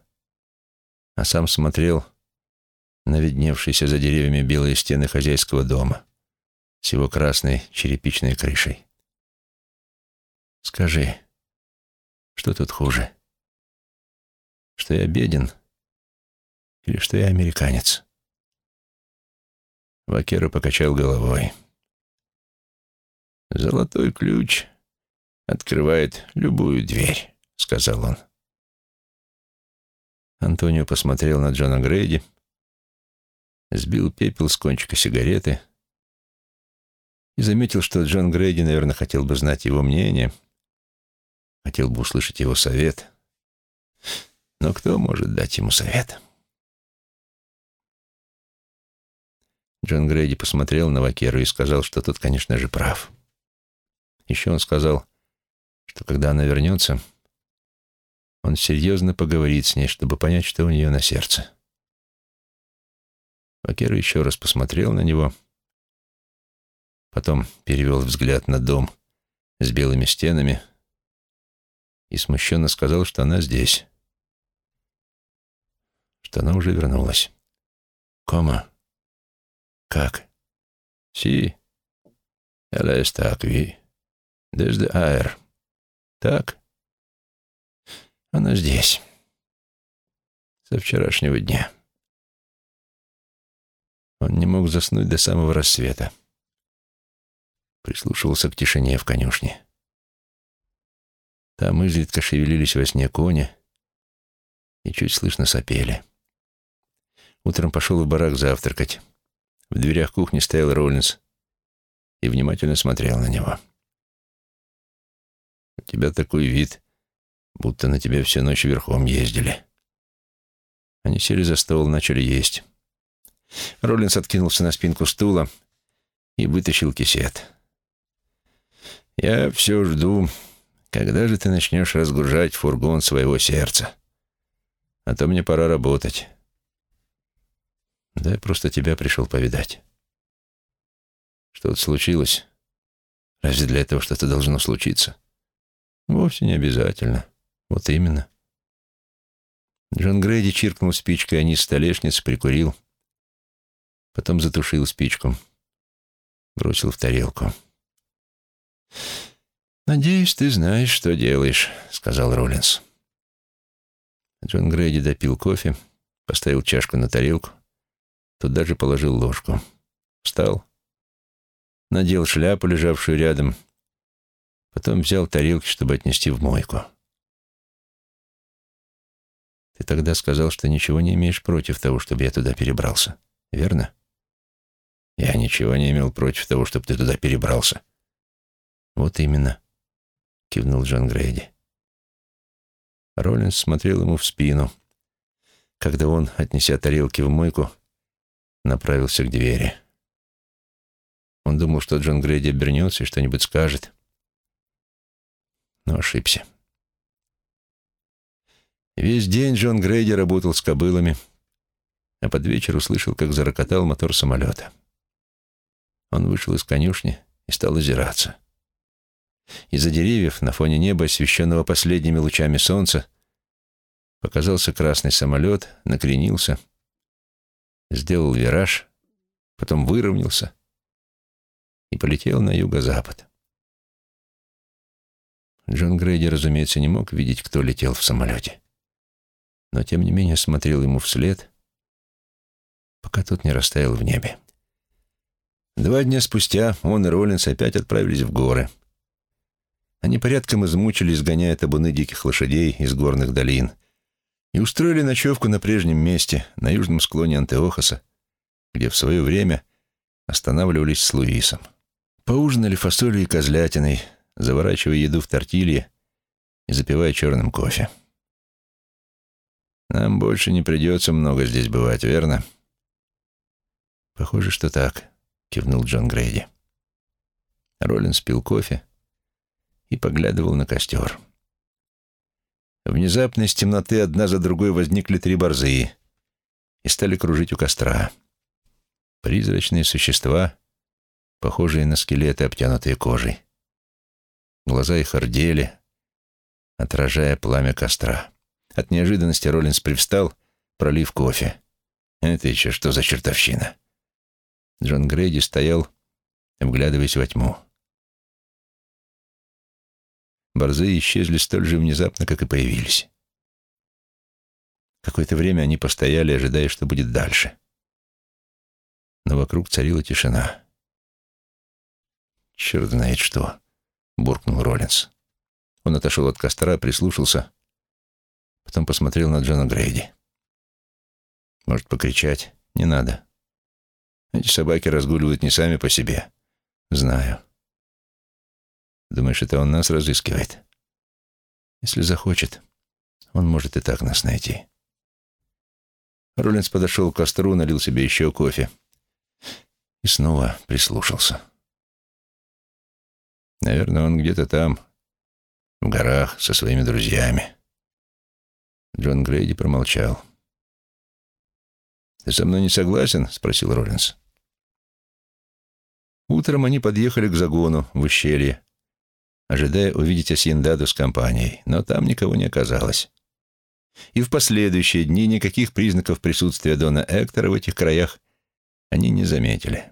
а сам смотрел на видневшиеся за деревьями белые стены хозяйского дома с его красной черепичной крышей. «Скажи, что тут хуже? Что я беден или что я американец?» Вакера покачал головой. «Золотой ключ открывает любую дверь», — сказал он. Антонио посмотрел на Джона Грейди, сбил пепел с кончика сигареты и заметил, что Джон Грейди, наверное, хотел бы знать его мнение, хотел бы услышать его совет. Но кто может дать ему совет? Джон Грейди посмотрел на Вакеру и сказал, что тот, конечно же, прав. Еще он сказал, что когда она вернется, он серьезно поговорит с ней, чтобы понять, что у нее на сердце. Вакера еще раз посмотрел на него, потом перевел взгляд на дом с белыми стенами и смущенно сказал, что она здесь, что она уже вернулась. «Кома?» Как? Си. Ela está aqui. Desde ayer. Так? Она здесь. Со вчерашнего дня. Он не мог заснуть до самого рассвета. Прислушивался к тишине в конюшне. Там изредка шевелились во сне кони и чуть слышно сопели. Утром пошел в барак завтракать. В дверях кухни стоял Роллинс и внимательно смотрел на него. «У тебя такой вид, будто на тебя всю ночь верхом ездили». Они сели за стол, начали есть. Роллинс откинулся на спинку стула и вытащил кисет. «Я все жду, когда же ты начнешь разгружать фургон своего сердца. А то мне пора работать». Да я просто тебя пришел повидать. Что-то случилось? Разве для этого что-то должно случиться? Вовсе не обязательно. Вот именно. Джон Грейди чиркнул спичкой, а низ столешницы прикурил. Потом затушил спичку. Бросил в тарелку. «Надеюсь, ты знаешь, что делаешь», — сказал Роллинс. Джон Грейди допил кофе, поставил чашку на тарелку, Туда же положил ложку. Встал, надел шляпу, лежавшую рядом, потом взял тарелки, чтобы отнести в мойку. Ты тогда сказал, что ничего не имеешь против того, чтобы я туда перебрался, верно? Я ничего не имел против того, чтобы ты туда перебрался. Вот именно, кивнул Джон Грейди. Роллинс смотрел ему в спину, когда он, отнеся тарелки в мойку, направился к двери. Он думал, что Джон Грейди обернется и что-нибудь скажет, но ошибся. Весь день Джон Грейди работал с кобылами, а под вечер услышал, как зарокотал мотор самолета. Он вышел из конюшни и стал озираться. Из-за деревьев, на фоне неба, освещенного последними лучами солнца, показался красный самолет, накренился — сделал вираж, потом выровнялся и полетел на юго-запад. Джон Грейди, разумеется, не мог видеть, кто летел в самолете, но тем не менее смотрел ему вслед, пока тот не растаял в небе. Два дня спустя он и Роллинс опять отправились в горы. Они порядком измучились, сгоняя табуны диких лошадей из горных долин — и устроили ночевку на прежнем месте, на южном склоне Антеохоса, где в свое время останавливались с Луисом. Поужинали фасолью и козлятиной, заворачивая еду в тортилье и запивая черным кофе. «Нам больше не придется много здесь бывать, верно?» «Похоже, что так», — кивнул Джон Грейди. Роллинс пил кофе и поглядывал на костер. Внезапно из темноты одна за другой возникли три борзые и стали кружить у костра. Призрачные существа, похожие на скелеты, обтянутые кожей. Глаза их ордели, отражая пламя костра. От неожиданности Роллинс привстал, пролив кофе. «Это еще что за чертовщина?» Джон Грейди стоял, вглядываясь во тьму. Борзые исчезли столь же внезапно, как и появились. Какое-то время они постояли, ожидая, что будет дальше. но вокруг царила тишина. «Черт знает что», — буркнул Роллинс. Он отошел от костра, прислушался, потом посмотрел на Джона Грейди. «Может, покричать? Не надо. Эти собаки разгуливают не сами по себе. Знаю. Думаешь, это он нас разыскивает? Если захочет, он может и так нас найти». Роллинс подошел к костру, налил себе еще кофе и снова прислушался. Наверное, он где-то там, в горах, со своими друзьями. Джон Грейди промолчал. «Ты со мной не согласен?» — спросил Роллинс. Утром они подъехали к загону в ущелье, ожидая увидеть Асьендаду с компанией, но там никого не оказалось. И в последующие дни никаких признаков присутствия Дона Эктора в этих краях они не заметили.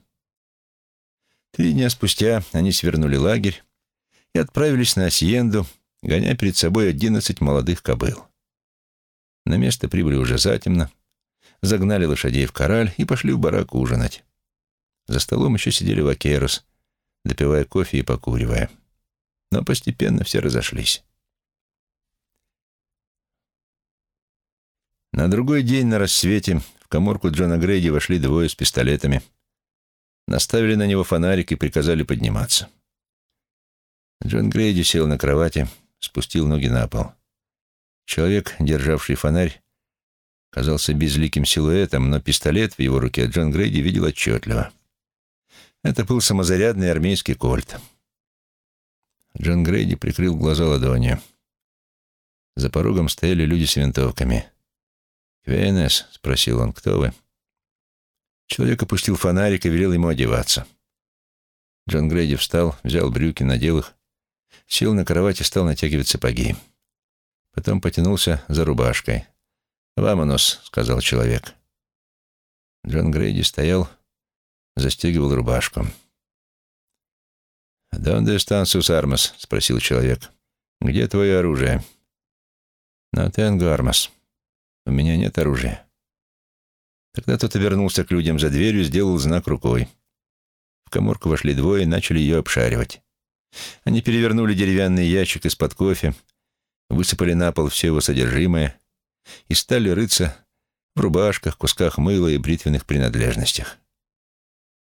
Три дня спустя они свернули лагерь и отправились на Асьенду, гоняя перед собой одиннадцать молодых кобыл. На место прибыли уже затемно, загнали лошадей в кораль и пошли в барак ужинать. За столом еще сидели вакерос, допивая кофе и покуривая. Но постепенно все разошлись. На другой день на рассвете в коморку Джона Грейди вошли двое с пистолетами, наставили на него фонарик и приказали подниматься. Джон Грейди сел на кровати, спустил ноги на пол. Человек, державший фонарь, казался безликим силуэтом, но пистолет в его руке Джон Грейди видел отчетливо. Это был самозарядный армейский кольт. Джон Грейди прикрыл глаза ладонью. За порогом стояли люди с винтовками. «КВНС?» — спросил он. «Кто вы?» Человек опустил фонарик и велел ему одеваться. Джон Грейди встал, взял брюки, надел их, сел на кровать и стал натягивать сапоги. Потом потянулся за рубашкой. «Вамонос», — сказал человек. Джон Грейди стоял, застегивал рубашку. «Донде стансус армас?» — спросил человек. «Где твое оружие?» «На тенго армас». У меня нет оружия. Тогда тот обернулся к людям за дверью, сделал знак рукой. В коморку вошли двое и начали ее обшаривать. Они перевернули деревянный ящик из-под кофе, высыпали на пол все его содержимое и стали рыться в рубашках, кусках мыла и бритвенных принадлежностях.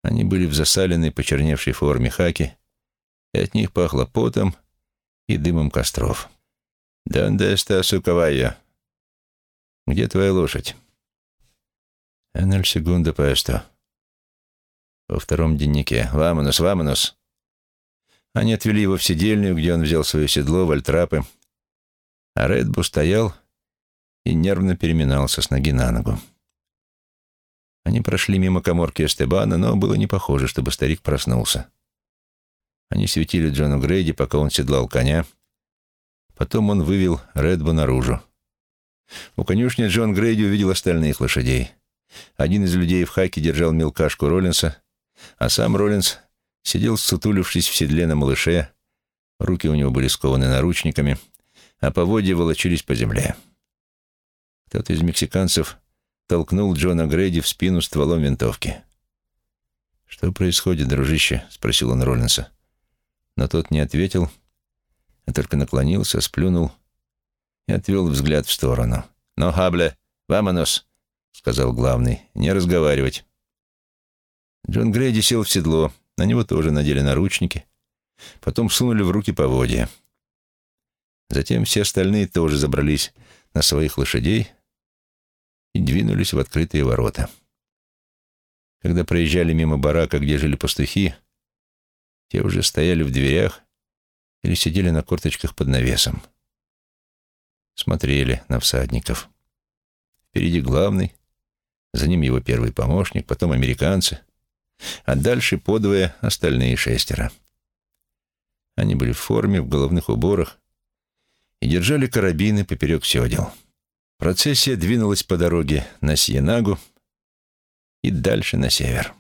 Они были в засаленной, почерневшей форме хаки, и от них пахло потом и дымом костров. «Донде эста сукавайя?» Где твоя лошадь? Энель секунда паэсто. Во втором дневнике. Вамонос, вамонос. Они отвели его в сидельню, где он взял свое седло, вальтрапы. А Редбу стоял и нервно переминался с ноги на ногу. Они прошли мимо коморки Эстебана, но было не похоже, чтобы старик проснулся. Они светили Джону Грейди, пока он седлал коня. Потом он вывел Редбу наружу. У конюшни Джон Грейди увидел остальных лошадей. Один из людей в хаке держал мелкашку Роллинса, а сам Роллинс сидел, сутулившись в седле на малыше. Руки у него были скованы наручниками, а поводья волочились по земле. Кто-то из мексиканцев толкнул Джона Грейди в спину стволом винтовки. «Что происходит, дружище?» — спросил он Роллинса. Но тот не ответил, а только наклонился, сплюнул — и отвел взгляд в сторону. «Но, Хабле, вамонос!» — сказал главный. «Не разговаривать». Джон Грейди сел в седло. На него тоже надели наручники. Потом сунули в руки поводья. Затем все остальные тоже забрались на своих лошадей и двинулись в открытые ворота. Когда проезжали мимо барака, где жили пастухи, те уже стояли в дверях или сидели на корточках под навесом смотрели на всадников. Впереди главный, за ним его первый помощник, потом американцы, а дальше подвое остальные шестеро. Они были в форме, в головных уборах и держали карабины поперек седел. Процессия двинулась по дороге на Сьенагу и дальше на север.